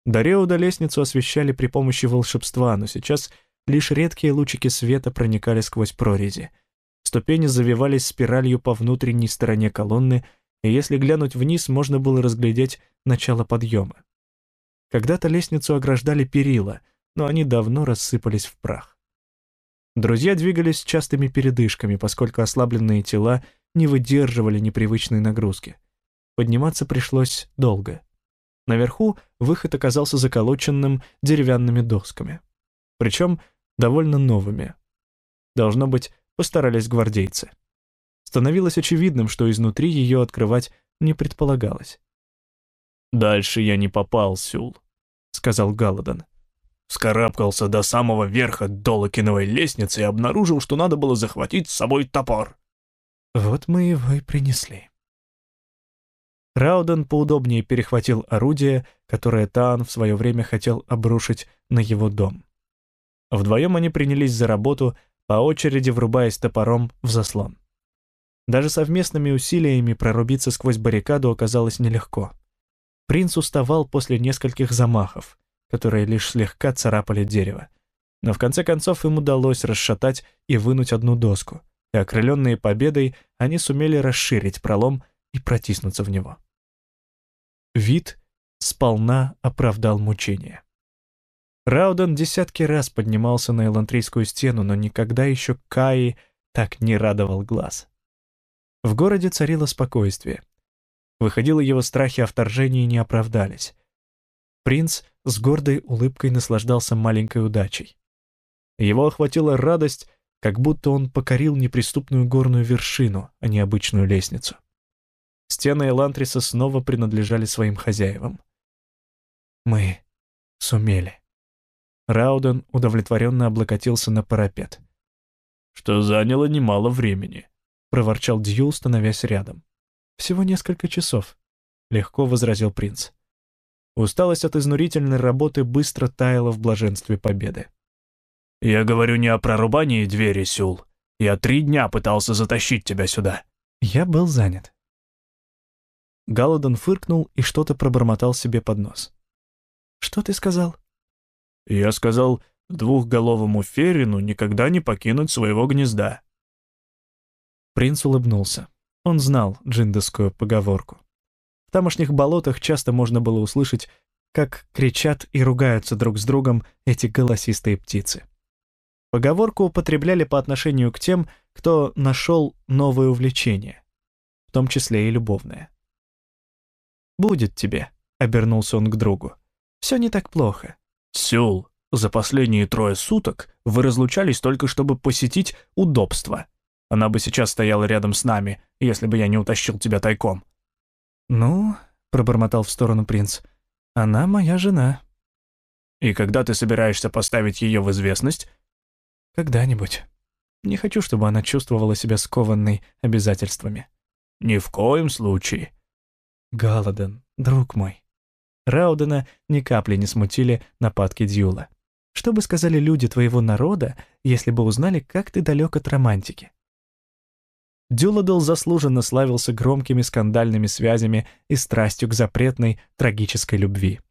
До Реуда лестницу освещали при помощи волшебства, но сейчас лишь редкие лучики света проникали сквозь прорези — Ступени завивались спиралью по внутренней стороне колонны, и если глянуть вниз, можно было разглядеть начало подъема. Когда-то лестницу ограждали перила, но они давно рассыпались в прах. Друзья двигались частыми передышками, поскольку ослабленные тела не выдерживали непривычной нагрузки. Подниматься пришлось долго. Наверху выход оказался заколоченным деревянными досками. Причем довольно новыми. Должно быть, постарались гвардейцы. Становилось очевидным, что изнутри ее открывать не предполагалось. «Дальше я не попал, Сюл», — сказал Галадан. Скарабкался до самого верха Долокиновой лестницы и обнаружил, что надо было захватить с собой топор. «Вот мы его и принесли». Рауден поудобнее перехватил орудие, которое Таан в свое время хотел обрушить на его дом. Вдвоем они принялись за работу, по очереди врубаясь топором в заслон. Даже совместными усилиями прорубиться сквозь баррикаду оказалось нелегко. Принц уставал после нескольких замахов, которые лишь слегка царапали дерево. Но в конце концов им удалось расшатать и вынуть одну доску, и, окрыленные победой, они сумели расширить пролом и протиснуться в него. Вид сполна оправдал мучения. Рауден десятки раз поднимался на Элантрийскую стену, но никогда еще Каи так не радовал глаз. В городе царило спокойствие. Выходило, его страхи о вторжении не оправдались. Принц с гордой улыбкой наслаждался маленькой удачей. Его охватила радость, как будто он покорил неприступную горную вершину, а не обычную лестницу. Стены Элантриса снова принадлежали своим хозяевам. «Мы сумели», Рауден удовлетворенно облокотился на парапет. «Что заняло немало времени», — проворчал Дьюл, становясь рядом. «Всего несколько часов», — легко возразил принц. Усталость от изнурительной работы быстро таяла в блаженстве победы. «Я говорю не о прорубании двери, Сюл. Я три дня пытался затащить тебя сюда». «Я был занят». Галадон фыркнул и что-то пробормотал себе под нос. «Что ты сказал?» Я сказал, двухголовому ферину никогда не покинуть своего гнезда. Принц улыбнулся. Он знал джиндовскую поговорку. В тамошних болотах часто можно было услышать, как кричат и ругаются друг с другом эти голосистые птицы. Поговорку употребляли по отношению к тем, кто нашел новое увлечение, в том числе и любовное. «Будет тебе», — обернулся он к другу. «Все не так плохо». «Сюл, за последние трое суток вы разлучались только чтобы посетить удобство. Она бы сейчас стояла рядом с нами, если бы я не утащил тебя тайком». «Ну», — пробормотал в сторону принц, — «она моя жена». «И когда ты собираешься поставить ее в известность?» «Когда-нибудь. Не хочу, чтобы она чувствовала себя скованной обязательствами». «Ни в коем случае». «Галаден, друг мой». Раудена ни капли не смутили нападки Дьюла. Что бы сказали люди твоего народа, если бы узнали, как ты далек от романтики? Дюладл заслуженно славился громкими скандальными связями и страстью к запретной, трагической любви.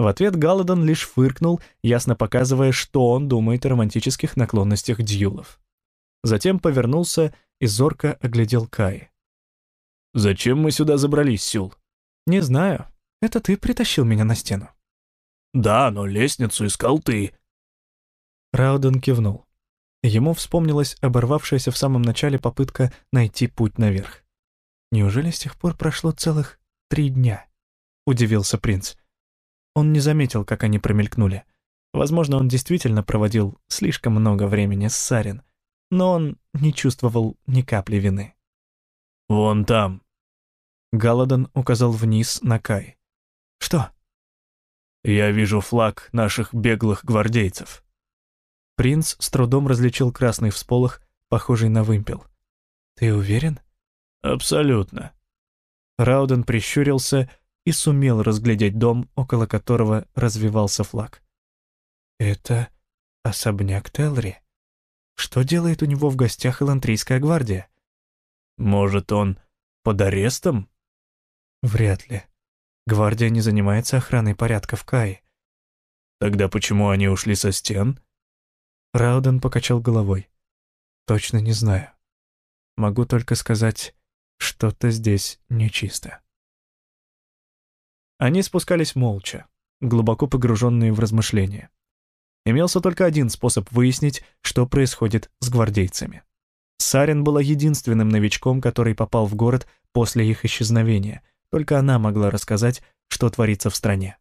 В ответ Галадон лишь фыркнул, ясно показывая, что он думает о романтических наклонностях Дьюлов. Затем повернулся и зорко оглядел Кай. «Зачем мы сюда забрались, Сюл?» «Не знаю. Это ты притащил меня на стену». «Да, но лестницу искал ты». Рауден кивнул. Ему вспомнилась оборвавшаяся в самом начале попытка найти путь наверх. «Неужели с тех пор прошло целых три дня?» — удивился принц. Он не заметил, как они промелькнули. Возможно, он действительно проводил слишком много времени с Сарин, но он не чувствовал ни капли вины. «Вон там». Галадон указал вниз на Кай. «Что?» «Я вижу флаг наших беглых гвардейцев». Принц с трудом различил красный всполох, похожий на вымпел. «Ты уверен?» «Абсолютно». Рауден прищурился и сумел разглядеть дом, около которого развивался флаг. «Это особняк Телри. Что делает у него в гостях Элантрийская гвардия?» «Может, он под арестом?» «Вряд ли. Гвардия не занимается охраной порядка в Кае». «Тогда почему они ушли со стен?» Рауден покачал головой. «Точно не знаю. Могу только сказать, что-то здесь нечисто». Они спускались молча, глубоко погруженные в размышления. Имелся только один способ выяснить, что происходит с гвардейцами. Сарин была единственным новичком, который попал в город после их исчезновения. Только она могла рассказать, что творится в стране.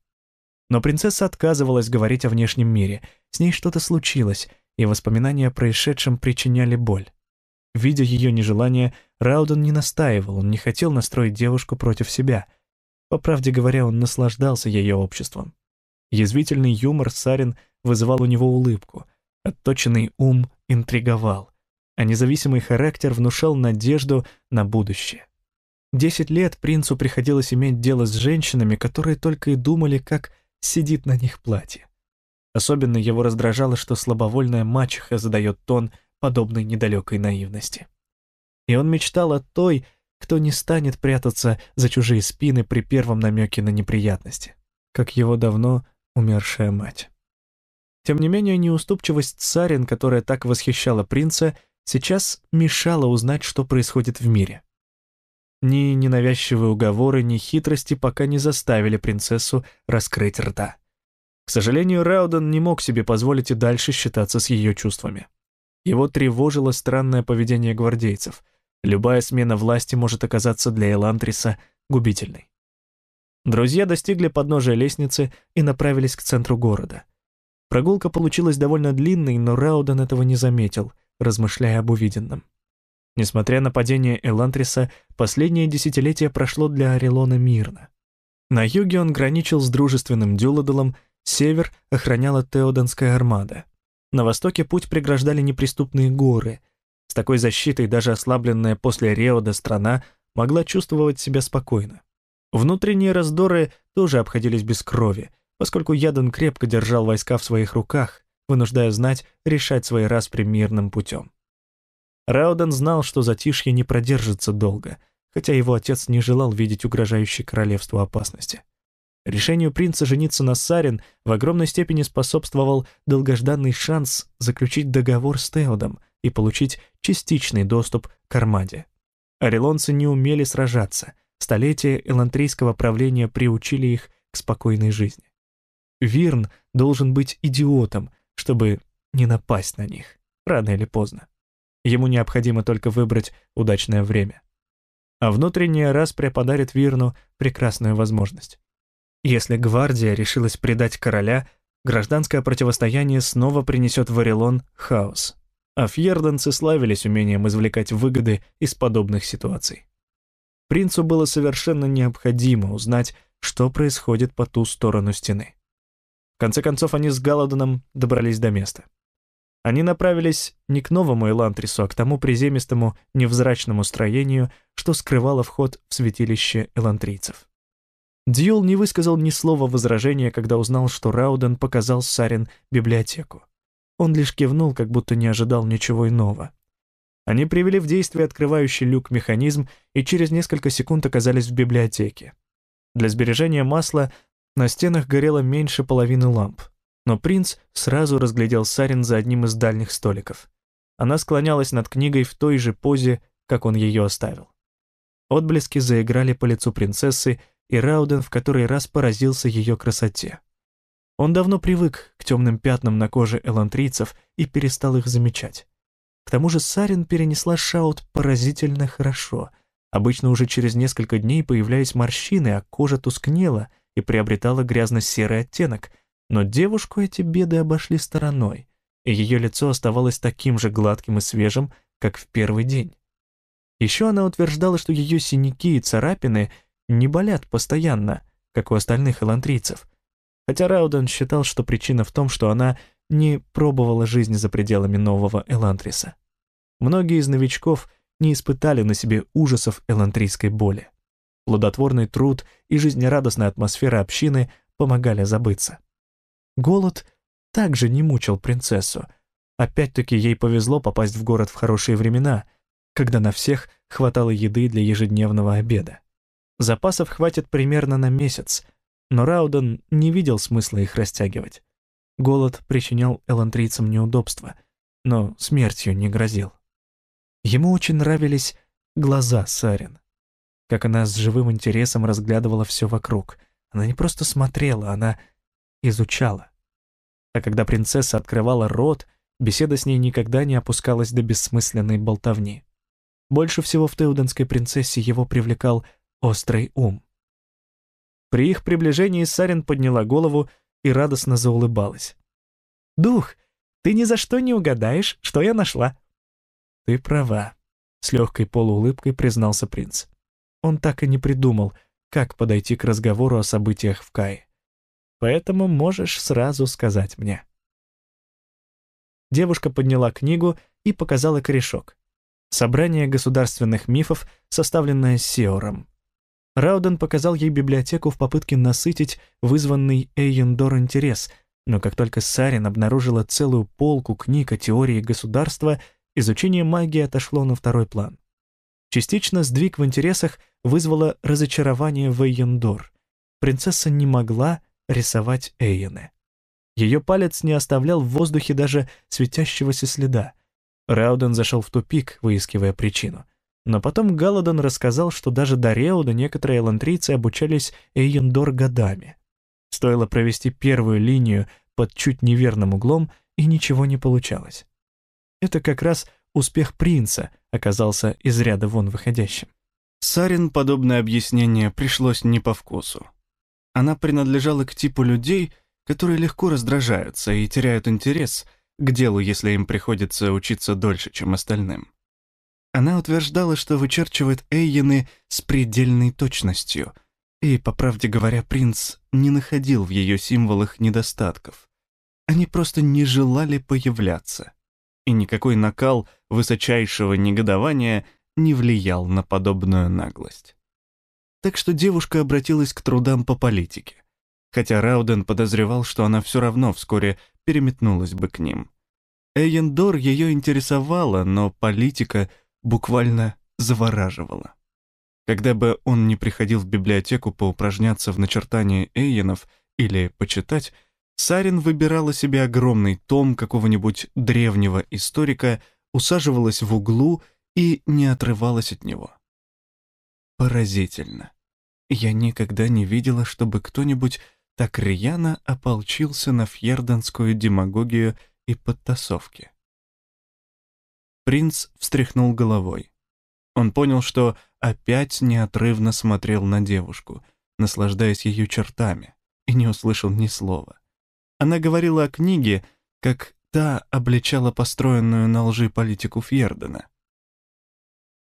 Но принцесса отказывалась говорить о внешнем мире. С ней что-то случилось, и воспоминания о происшедшем причиняли боль. Видя ее нежелание, Рауден не настаивал, он не хотел настроить девушку против себя. По правде говоря, он наслаждался ее обществом. Язвительный юмор Сарин вызывал у него улыбку, отточенный ум интриговал, а независимый характер внушал надежду на будущее. Десять лет принцу приходилось иметь дело с женщинами, которые только и думали, как сидит на них платье. Особенно его раздражало, что слабовольная мачеха задает тон подобной недалекой наивности. И он мечтал о той, кто не станет прятаться за чужие спины при первом намеке на неприятности, как его давно умершая мать. Тем не менее, неуступчивость царин, которая так восхищала принца, сейчас мешала узнать, что происходит в мире. Ни ненавязчивые уговоры, ни хитрости пока не заставили принцессу раскрыть рта. К сожалению, Рауден не мог себе позволить и дальше считаться с ее чувствами. Его тревожило странное поведение гвардейцев. Любая смена власти может оказаться для Элантриса губительной. Друзья достигли подножия лестницы и направились к центру города. Прогулка получилась довольно длинной, но Рауден этого не заметил, размышляя об увиденном. Несмотря на падение Элантриса, последнее десятилетие прошло для Орелона мирно. На юге он граничил с дружественным Дюладолом Север охраняла Теоденская армада. На востоке путь преграждали неприступные горы. С такой защитой даже ослабленная после Реода страна могла чувствовать себя спокойно. Внутренние раздоры тоже обходились без крови, поскольку Ядан крепко держал войска в своих руках, вынуждая знать решать свои распри мирным путем. Рауден знал, что затишье не продержится долго, хотя его отец не желал видеть угрожающей королевству опасности. Решению принца жениться на Сарин в огромной степени способствовал долгожданный шанс заключить договор с Теодом и получить частичный доступ к Армаде. Орелонцы не умели сражаться, столетия элантрийского правления приучили их к спокойной жизни. Вирн должен быть идиотом, чтобы не напасть на них, рано или поздно. Ему необходимо только выбрать удачное время. А внутренняя распря подарит Вирну прекрасную возможность. Если гвардия решилась предать короля, гражданское противостояние снова принесет в Орелон хаос. А фьерданцы славились умением извлекать выгоды из подобных ситуаций. Принцу было совершенно необходимо узнать, что происходит по ту сторону стены. В конце концов, они с Галадоном добрались до места. Они направились не к новому Элантрису, а к тому приземистому невзрачному строению, что скрывало вход в святилище элантрийцев. Дьюл не высказал ни слова возражения, когда узнал, что Рауден показал Сарин библиотеку. Он лишь кивнул, как будто не ожидал ничего иного. Они привели в действие открывающий люк механизм и через несколько секунд оказались в библиотеке. Для сбережения масла на стенах горело меньше половины ламп, но принц сразу разглядел Сарин за одним из дальних столиков. Она склонялась над книгой в той же позе, как он ее оставил. Отблески заиграли по лицу принцессы, и Рауден в который раз поразился ее красоте. Он давно привык к темным пятнам на коже элантрийцев и перестал их замечать. К тому же Сарин перенесла шаут поразительно хорошо. Обычно уже через несколько дней появлялись морщины, а кожа тускнела и приобретала грязно-серый оттенок, но девушку эти беды обошли стороной, и ее лицо оставалось таким же гладким и свежим, как в первый день. Еще она утверждала, что ее синяки и царапины не болят постоянно, как у остальных элантрийцев, хотя Рауден считал, что причина в том, что она не пробовала жизни за пределами нового Элантриса. Многие из новичков не испытали на себе ужасов элантрийской боли. Плодотворный труд и жизнерадостная атмосфера общины помогали забыться. Голод также не мучил принцессу. Опять-таки ей повезло попасть в город в хорошие времена, когда на всех хватало еды для ежедневного обеда. Запасов хватит примерно на месяц, но Рауден не видел смысла их растягивать. Голод причинял элантрийцам неудобства, но смертью не грозил. Ему очень нравились глаза Сарин. Как она с живым интересом разглядывала все вокруг. Она не просто смотрела, она изучала. А когда принцесса открывала рот, беседа с ней никогда не опускалась до бессмысленной болтовни. Больше всего в Теуденской принцессе его привлекал острый ум. При их приближении Сарин подняла голову и радостно заулыбалась. «Дух, ты ни за что не угадаешь, что я нашла». «Ты права», — с легкой полуулыбкой признался принц. Он так и не придумал, как подойти к разговору о событиях в Кае. «Поэтому можешь сразу сказать мне». Девушка подняла книгу и показала корешок. Собрание государственных мифов, составленное Сеором. Рауден показал ей библиотеку в попытке насытить вызванный Эйендор интерес, но как только Сарин обнаружила целую полку книг о теории государства, изучение магии отошло на второй план. Частично сдвиг в интересах вызвало разочарование в Эйендор. Принцесса не могла рисовать Эйены. Ее палец не оставлял в воздухе даже светящегося следа. Рауден зашел в тупик, выискивая причину. Но потом Галадон рассказал, что даже до Реуда некоторые элантрийцы обучались Эйендор годами. Стоило провести первую линию под чуть неверным углом, и ничего не получалось. Это как раз успех принца оказался из ряда вон выходящим. Сарин подобное объяснение пришлось не по вкусу. Она принадлежала к типу людей, которые легко раздражаются и теряют интерес к делу, если им приходится учиться дольше, чем остальным. Она утверждала, что вычерчивает Эйены с предельной точностью, и, по правде говоря, принц не находил в ее символах недостатков. Они просто не желали появляться, и никакой накал высочайшего негодования не влиял на подобную наглость. Так что девушка обратилась к трудам по политике, хотя Рауден подозревал, что она все равно вскоре переметнулась бы к ним. Эйендор ее интересовала, но политика — буквально завораживало. Когда бы он не приходил в библиотеку поупражняться в начертании эйенов или почитать, Сарин выбирала себе огромный том какого-нибудь древнего историка, усаживалась в углу и не отрывалась от него. Поразительно. Я никогда не видела, чтобы кто-нибудь так рьяно ополчился на фьерданскую демагогию и подтасовки. Принц встряхнул головой. Он понял, что опять неотрывно смотрел на девушку, наслаждаясь ее чертами, и не услышал ни слова. Она говорила о книге, как та обличала построенную на лжи политику Фьердена.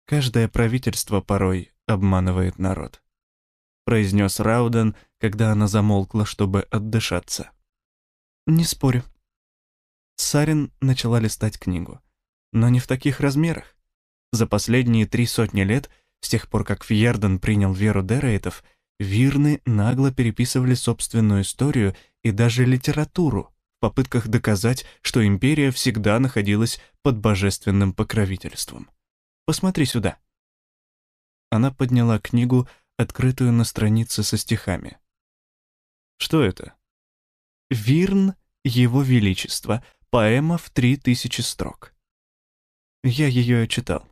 «Каждое правительство порой обманывает народ», — произнес Рауден, когда она замолкла, чтобы отдышаться. «Не спорю». Сарин начала листать книгу. Но не в таких размерах. За последние три сотни лет, с тех пор, как Фьерден принял веру Дерейтов, Вирны нагло переписывали собственную историю и даже литературу в попытках доказать, что империя всегда находилась под божественным покровительством. Посмотри сюда. Она подняла книгу, открытую на странице со стихами. Что это? Вирн Его Величество, поэма в три тысячи строк. Я ее читал.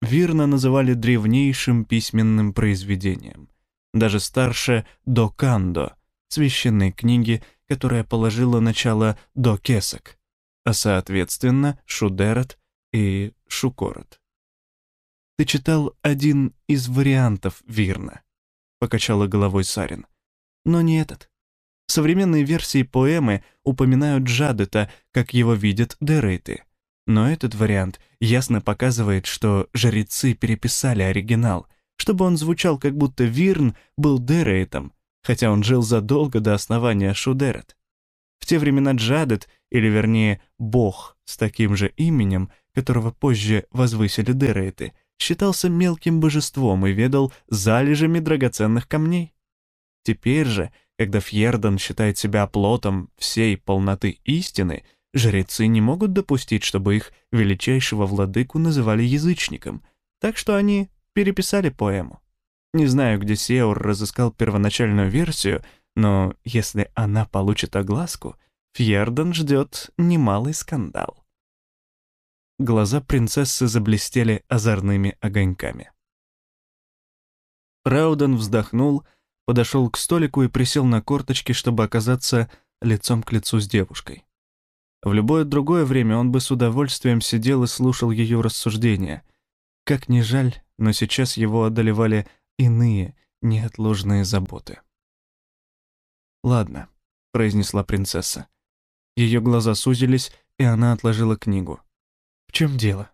Вирна называли древнейшим письменным произведением, даже старше до Кандо, священной книги, которая положила начало до Кесок, а соответственно Шудерат и Шукорот. «Ты читал один из вариантов Вирна», — покачала головой Сарин, — «но не этот. Современные версии поэмы упоминают Джадета, как его видят Дерейты. Но этот вариант ясно показывает, что жрецы переписали оригинал, чтобы он звучал как будто Вирн был Дерейтом, хотя он жил задолго до основания Шудерет. В те времена Джадет, или вернее бог с таким же именем, которого позже возвысили Дерейты, считался мелким божеством и ведал залежами драгоценных камней. Теперь же, когда Фьерден считает себя оплотом всей полноты истины — Жрецы не могут допустить, чтобы их величайшего владыку называли язычником, так что они переписали поэму. Не знаю, где Сеур разыскал первоначальную версию, но если она получит огласку, Фьерден ждет немалый скандал. Глаза принцессы заблестели озорными огоньками. Рауден вздохнул, подошел к столику и присел на корточки, чтобы оказаться лицом к лицу с девушкой. В любое другое время он бы с удовольствием сидел и слушал ее рассуждения. Как ни жаль, но сейчас его одолевали иные, неотложные заботы. «Ладно», — произнесла принцесса. Ее глаза сузились, и она отложила книгу. «В чем дело?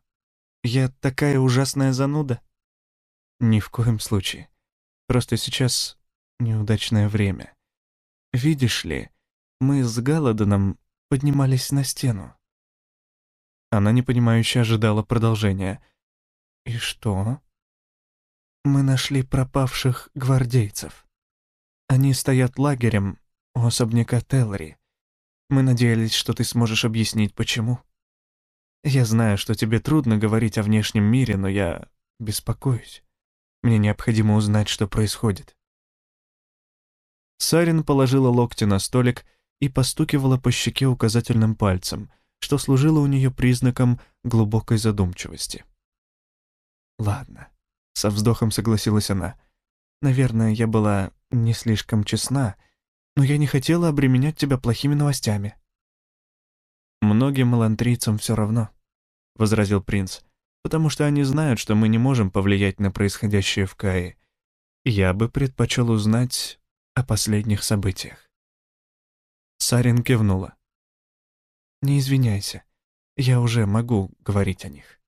Я такая ужасная зануда?» «Ни в коем случае. Просто сейчас неудачное время. Видишь ли, мы с Галадоном поднимались на стену. Она непонимающе ожидала продолжения. «И что?» «Мы нашли пропавших гвардейцев. Они стоят лагерем у особняка Теллери. Мы надеялись, что ты сможешь объяснить, почему. Я знаю, что тебе трудно говорить о внешнем мире, но я беспокоюсь. Мне необходимо узнать, что происходит». Сарин положила локти на столик и постукивала по щеке указательным пальцем, что служило у нее признаком глубокой задумчивости. «Ладно», — со вздохом согласилась она. «Наверное, я была не слишком честна, но я не хотела обременять тебя плохими новостями». «Многим малантрийцам все равно», — возразил принц, «потому что они знают, что мы не можем повлиять на происходящее в Кае. Я бы предпочел узнать о последних событиях». Сарин кивнула. «Не извиняйся, я уже могу говорить о них.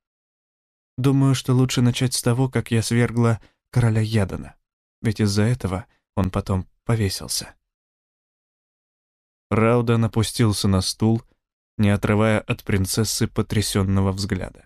Думаю, что лучше начать с того, как я свергла короля Ядана, ведь из-за этого он потом повесился». Рауда опустился на стул, не отрывая от принцессы потрясенного взгляда.